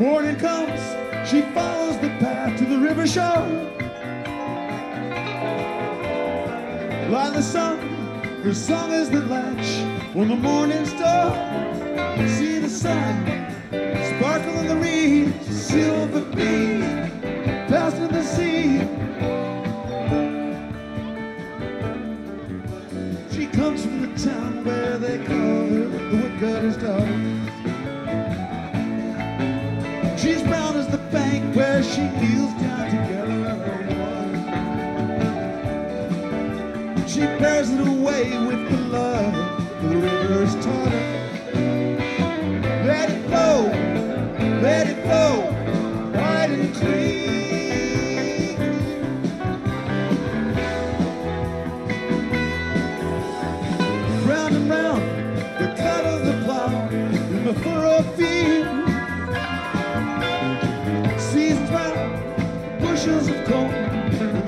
Morning comes, she follows the path to the river shore. By the sun, her song is the latch when the morning's dawn. See the sun sparkle in the reeds, silver bee, past the sea.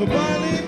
Barley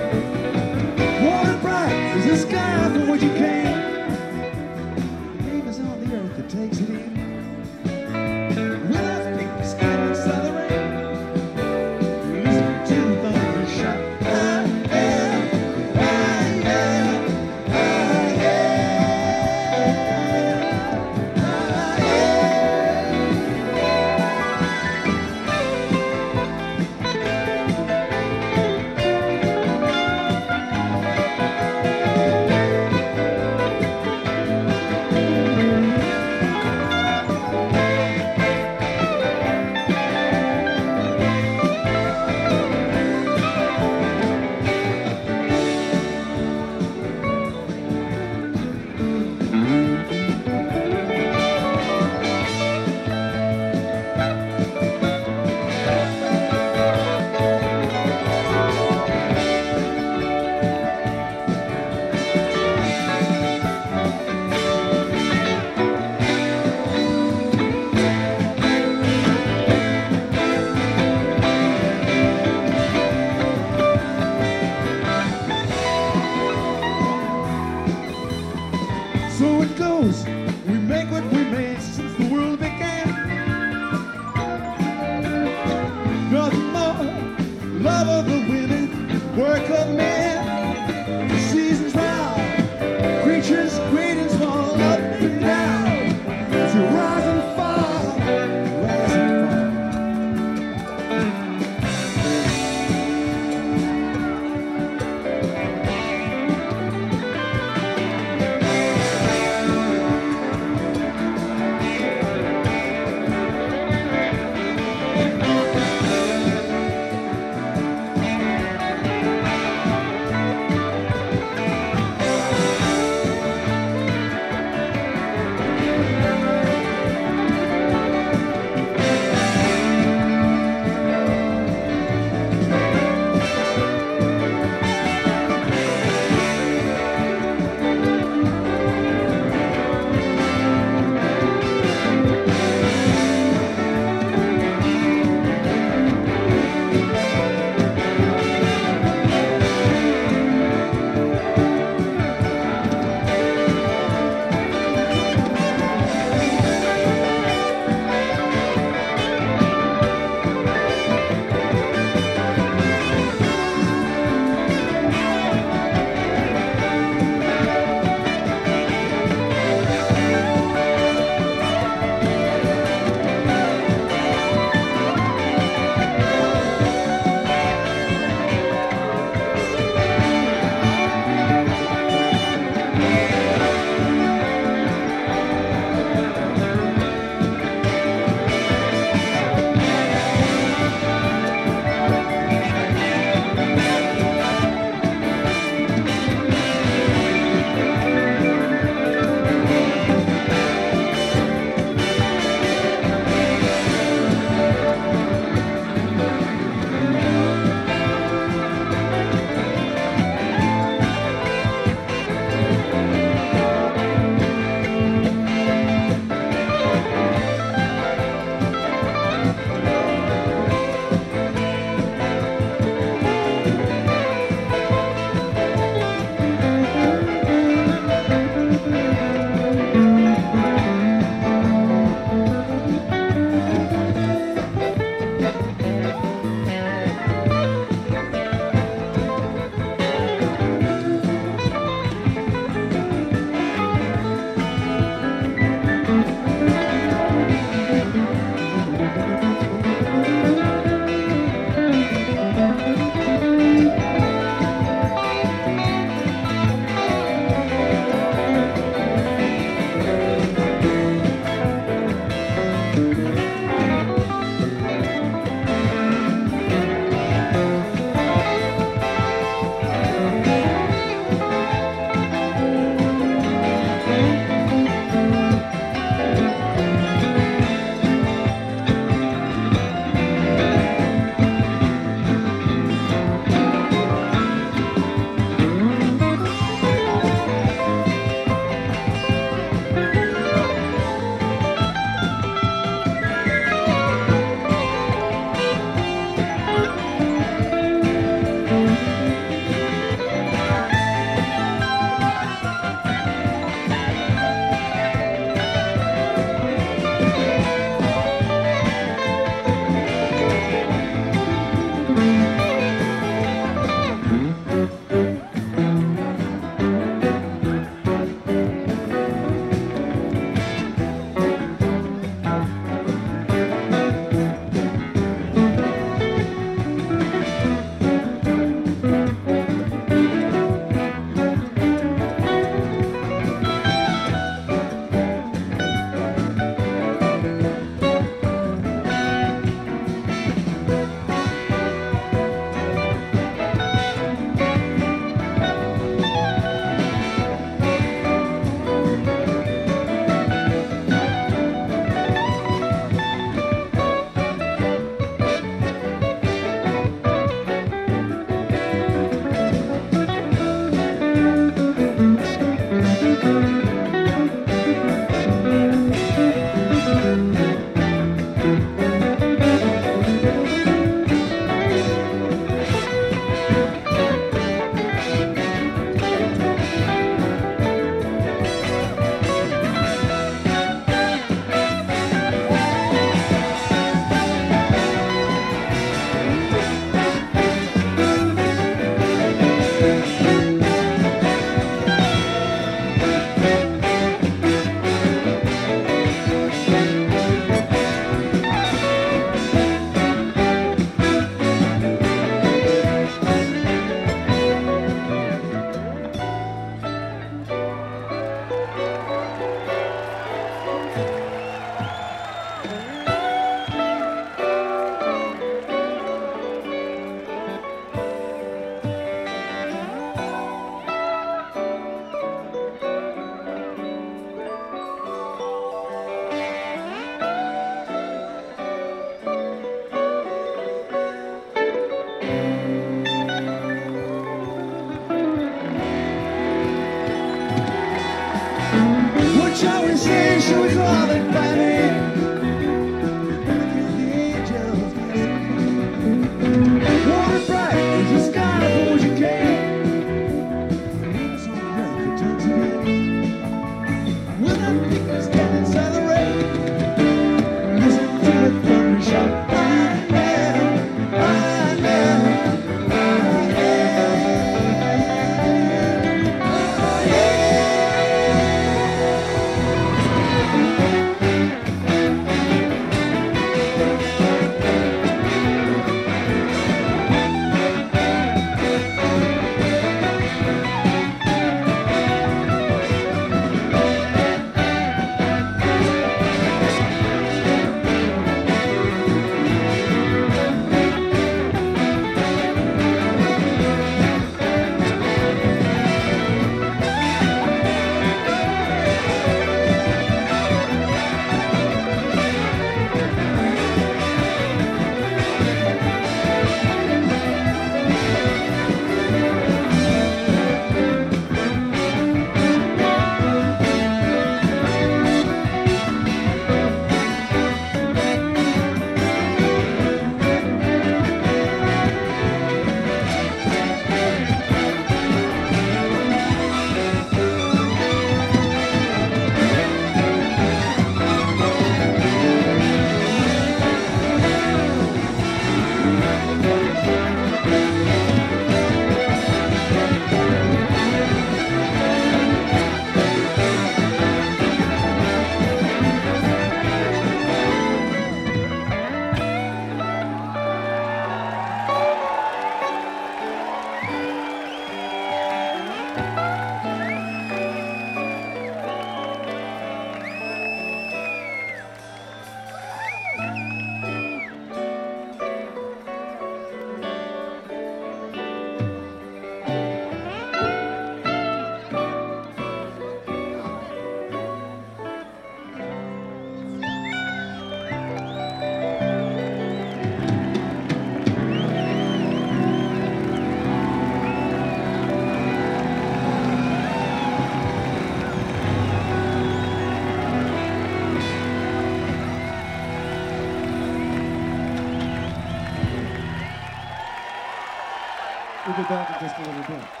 be back in just a little bit.